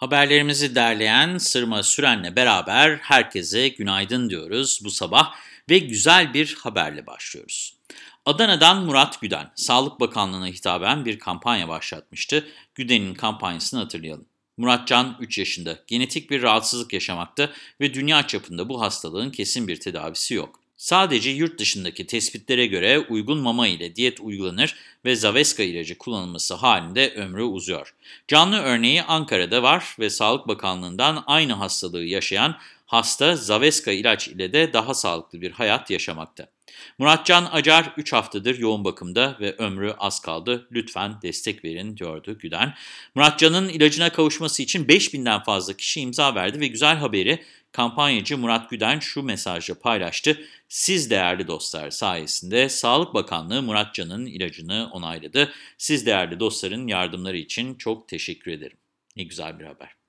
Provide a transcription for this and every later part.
Haberlerimizi derleyen Sırma Süren'le beraber herkese günaydın diyoruz bu sabah ve güzel bir haberle başlıyoruz. Adana'dan Murat Güden, Sağlık Bakanlığı'na hitaben bir kampanya başlatmıştı. Güden'in kampanyasını hatırlayalım. Muratcan 3 yaşında, genetik bir rahatsızlık yaşamakta ve dünya çapında bu hastalığın kesin bir tedavisi yok. Sadece yurt dışındaki tespitlere göre uygun mama ile diyet uygulanır ve Zaveska ilacı kullanılması halinde ömrü uzuyor. Canlı örneği Ankara'da var ve Sağlık Bakanlığı'ndan aynı hastalığı yaşayan hasta Zaveska ilaç ile de daha sağlıklı bir hayat yaşamakta. Muratcan Acar 3 haftadır yoğun bakımda ve ömrü az kaldı. Lütfen destek verin diyordu Güden. Muratcan'ın ilacına kavuşması için 5000'den fazla kişi imza verdi ve güzel haberi kampanyacı Murat Güden şu mesajla paylaştı. Siz değerli dostlar sayesinde Sağlık Bakanlığı Murat Can'ın ilacını onayladı. Siz değerli dostların yardımları için çok teşekkür ederim. Ne güzel bir haber.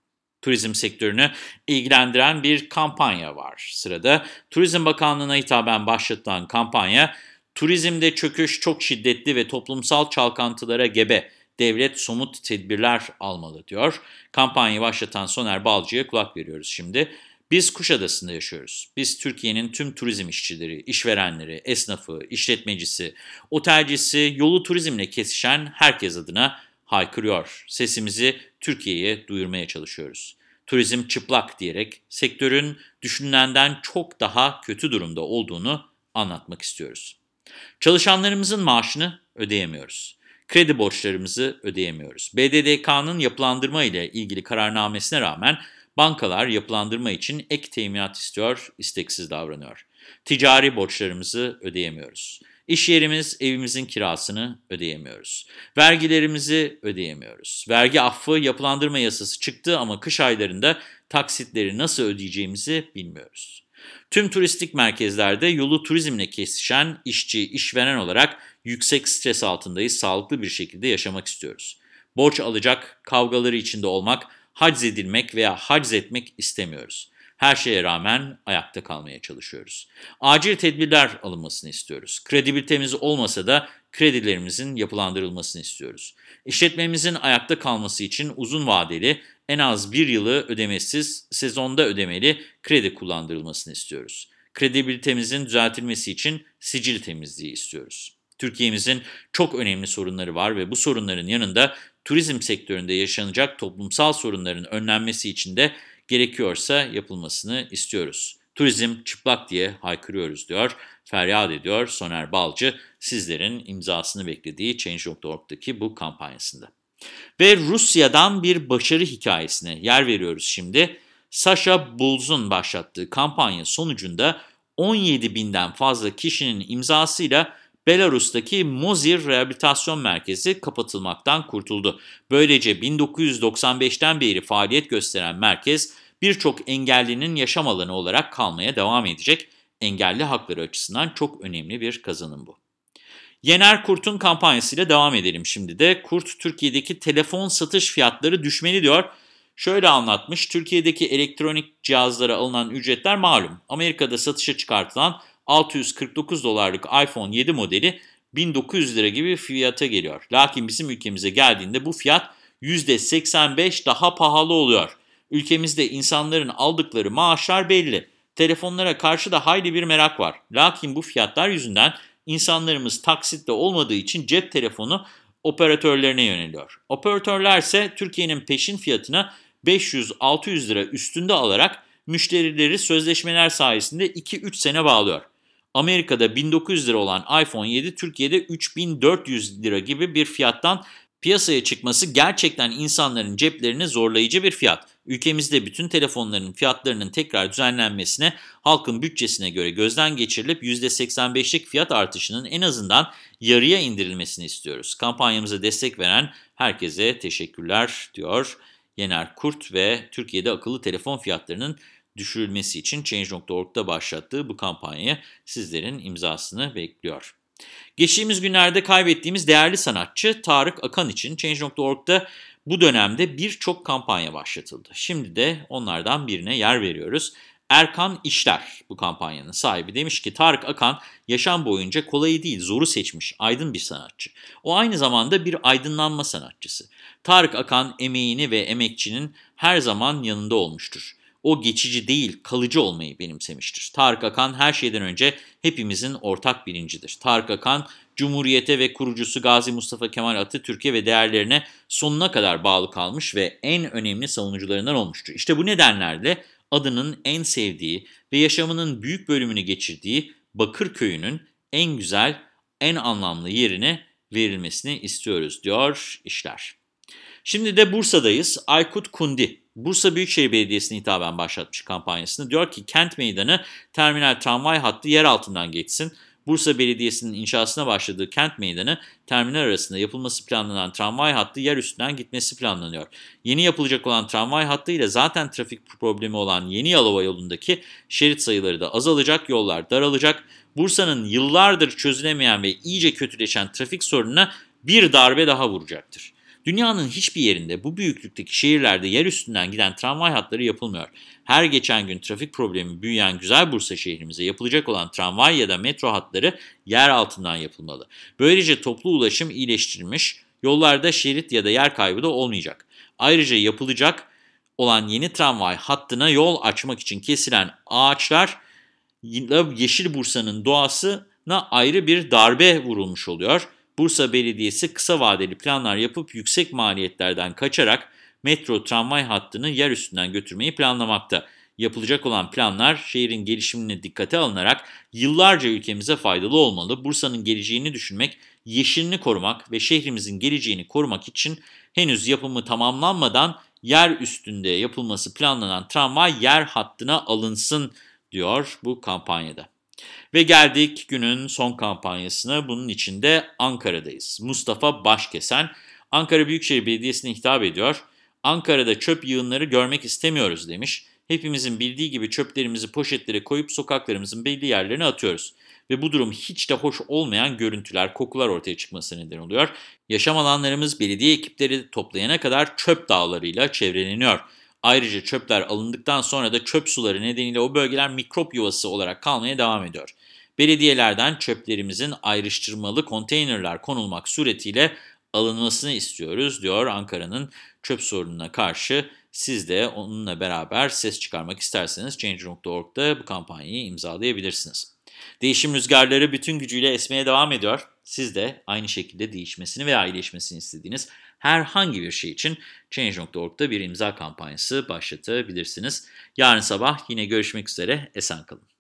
Turizm sektörünü ilgilendiren bir kampanya var sırada. Turizm Bakanlığı'na hitaben başlatılan kampanya, turizmde çöküş çok şiddetli ve toplumsal çalkantılara gebe devlet somut tedbirler almalı diyor. Kampanyayı başlatan Soner Balcı'ya kulak veriyoruz şimdi. Biz Kuşadası'nda yaşıyoruz. Biz Türkiye'nin tüm turizm işçileri, işverenleri, esnafı, işletmecisi, otelcisi, yolu turizmle kesişen herkes adına haykırıyor. Sesimizi Türkiye'ye duyurmaya çalışıyoruz. Turizm çıplak diyerek sektörün düşünülenden çok daha kötü durumda olduğunu anlatmak istiyoruz. Çalışanlarımızın maaşını ödeyemiyoruz. Kredi borçlarımızı ödeyemiyoruz. BDDK'nın yapılandırma ile ilgili kararnamesine rağmen Bankalar yapılandırma için ek teminat istiyor, isteksiz davranıyor. Ticari borçlarımızı ödeyemiyoruz. İş yerimiz, evimizin kirasını ödeyemiyoruz. Vergilerimizi ödeyemiyoruz. Vergi affı yapılandırma yasası çıktı ama kış aylarında taksitleri nasıl ödeyeceğimizi bilmiyoruz. Tüm turistik merkezlerde yolu turizmle kesişen işçi, işveren olarak yüksek stres altındayız, sağlıklı bir şekilde yaşamak istiyoruz. Borç alacak, kavgaları içinde olmak, haciz edilmek veya haciz etmek istemiyoruz. Her şeye rağmen ayakta kalmaya çalışıyoruz. Acil tedbirler alınmasını istiyoruz. Kredibilitemiz olmasa da kredilerimizin yapılandırılmasını istiyoruz. İşletmemizin ayakta kalması için uzun vadeli, en az bir yılı ödemesiz, sezonda ödemeli kredi kullandırılmasını istiyoruz. Kredibilitemizin düzeltilmesi için sicil temizliği istiyoruz. Türkiye'mizin çok önemli sorunları var ve bu sorunların yanında turizm sektöründe yaşanacak toplumsal sorunların önlenmesi için de gerekiyorsa yapılmasını istiyoruz. Turizm çıplak diye haykırıyoruz diyor, feryat ediyor Soner Balcı sizlerin imzasını beklediği Change.org'daki bu kampanyasında. Ve Rusya'dan bir başarı hikayesine yer veriyoruz şimdi. Sasha Bulz'un başlattığı kampanya sonucunda 17 binden fazla kişinin imzasıyla Belarus'taki Mozir Rehabilitasyon Merkezi kapatılmaktan kurtuldu. Böylece 1995'ten beri faaliyet gösteren merkez birçok engellinin yaşam alanı olarak kalmaya devam edecek. Engelli hakları açısından çok önemli bir kazanım bu. Yener Kurt'un kampanyasıyla devam edelim şimdi de. Kurt Türkiye'deki telefon satış fiyatları düşmeli diyor. Şöyle anlatmış, Türkiye'deki elektronik cihazlara alınan ücretler malum. Amerika'da satışa çıkartılan 649 dolarlık iPhone 7 modeli 1900 lira gibi fiyata geliyor. Lakin bizim ülkemize geldiğinde bu fiyat %85 daha pahalı oluyor. Ülkemizde insanların aldıkları maaşlar belli. Telefonlara karşı da hayli bir merak var. Lakin bu fiyatlar yüzünden insanlarımız taksitte olmadığı için cep telefonu operatörlerine yöneliyor. Operatörler ise Türkiye'nin peşin fiyatına 500-600 lira üstünde alarak müşterileri sözleşmeler sayesinde 2-3 sene bağlıyor. Amerika'da 1900 lira olan iPhone 7 Türkiye'de 3400 lira gibi bir fiyattan piyasaya çıkması gerçekten insanların ceplerini zorlayıcı bir fiyat. Ülkemizde bütün telefonların fiyatlarının tekrar düzenlenmesine halkın bütçesine göre gözden geçirilip %85'lik fiyat artışının en azından yarıya indirilmesini istiyoruz. Kampanyamıza destek veren herkese teşekkürler diyor Yener Kurt ve Türkiye'de akıllı telefon fiyatlarının düşürülmesi için Change.org'da başlattığı bu kampanyaya sizlerin imzasını bekliyor. Geçtiğimiz günlerde kaybettiğimiz değerli sanatçı Tarık Akan için Change.org'da bu dönemde birçok kampanya başlatıldı. Şimdi de onlardan birine yer veriyoruz. Erkan İşler bu kampanyanın sahibi demiş ki Tarık Akan yaşam boyunca kolayı değil zoru seçmiş aydın bir sanatçı. O aynı zamanda bir aydınlanma sanatçısı. Tarık Akan emeğini ve emekçinin her zaman yanında olmuştur. O geçici değil, kalıcı olmayı benimsemiştir. Tarık Akan her şeyden önce hepimizin ortak bilincidir. Tarık Akan, Cumhuriyete ve kurucusu Gazi Mustafa Kemal Atatürk'e ve değerlerine sonuna kadar bağlı kalmış ve en önemli savunucularından olmuştur. İşte bu nedenlerle adının en sevdiği ve yaşamının büyük bölümünü geçirdiği Bakırköy'ünün en güzel, en anlamlı yerine verilmesini istiyoruz diyor işler. Şimdi de Bursa'dayız. Aykut Kundi, Bursa Büyükşehir Belediyesi'ne hitaben başlatmış kampanyasını. Diyor ki kent meydanı terminal tramvay hattı yer altından geçsin. Bursa Belediyesi'nin inşasına başladığı kent meydanı terminal arasında yapılması planlanan tramvay hattı yer üstünden gitmesi planlanıyor. Yeni yapılacak olan tramvay hattı ile zaten trafik problemi olan Yeni Yalova yolundaki şerit sayıları da azalacak, yollar daralacak. Bursa'nın yıllardır çözülemeyen ve iyice kötüleşen trafik sorununa bir darbe daha vuracaktır. Dünyanın hiçbir yerinde bu büyüklükteki şehirlerde yer üstünden giden tramvay hatları yapılmıyor. Her geçen gün trafik problemi büyüyen güzel Bursa şehrimize yapılacak olan tramvay ya da metro hatları yer altından yapılmalı. Böylece toplu ulaşım iyileştirilmiş, yollarda şerit ya da yer kaybı da olmayacak. Ayrıca yapılacak olan yeni tramvay hattına yol açmak için kesilen ağaçlar Yeşil Bursa'nın doğasına ayrı bir darbe vurulmuş oluyor. Bursa Belediyesi kısa vadeli planlar yapıp yüksek maliyetlerden kaçarak metro tramvay hattını yer üstünden götürmeyi planlamakta. Yapılacak olan planlar şehrin gelişimine dikkate alınarak yıllarca ülkemize faydalı olmalı. Bursa'nın geleceğini düşünmek, yeşilini korumak ve şehrimizin geleceğini korumak için henüz yapımı tamamlanmadan yer üstünde yapılması planlanan tramvay yer hattına alınsın diyor bu kampanyada. Ve geldik günün son kampanyasına. Bunun için de Ankara'dayız. Mustafa Başkesen, Ankara Büyükşehir Belediyesi'ne hitap ediyor. Ankara'da çöp yığınları görmek istemiyoruz demiş. Hepimizin bildiği gibi çöplerimizi poşetlere koyup sokaklarımızın belli yerlerine atıyoruz. Ve bu durum hiç de hoş olmayan görüntüler, kokular ortaya çıkması neden oluyor. Yaşam alanlarımız belediye ekipleri toplayana kadar çöp dağlarıyla çevreleniyor. Ayrıca çöpler alındıktan sonra da çöp suları nedeniyle o bölgeler mikrop yuvası olarak kalmaya devam ediyor. Belediyelerden çöplerimizin ayrıştırmalı konteynerler konulmak suretiyle alınmasını istiyoruz diyor Ankara'nın çöp sorununa karşı. Siz de onunla beraber ses çıkarmak isterseniz Change.org'da bu kampanyayı imzalayabilirsiniz. Değişim rüzgarları bütün gücüyle esmeye devam ediyor. Siz de aynı şekilde değişmesini veya iyileşmesini istediğiniz herhangi bir şey için Change.org'da bir imza kampanyası başlatabilirsiniz. Yarın sabah yine görüşmek üzere, esen kalın.